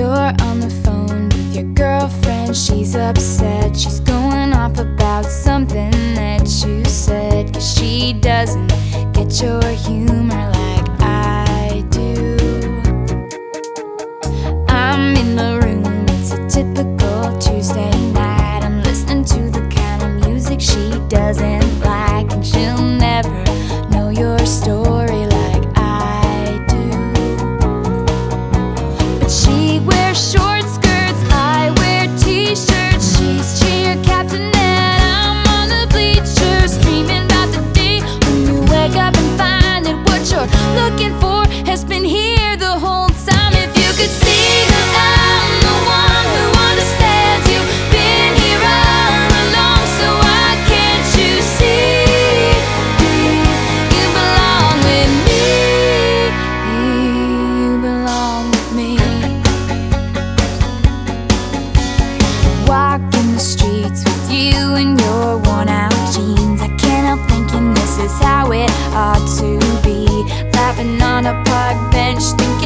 You're on the phone with your girlfriend. She's upset. She's going off about something that you said. Cause she doesn't get your humor like I do. I'm in the room. It's a typical Tuesday night. I'm listening to the kind of music she doesn't like. park bench thinking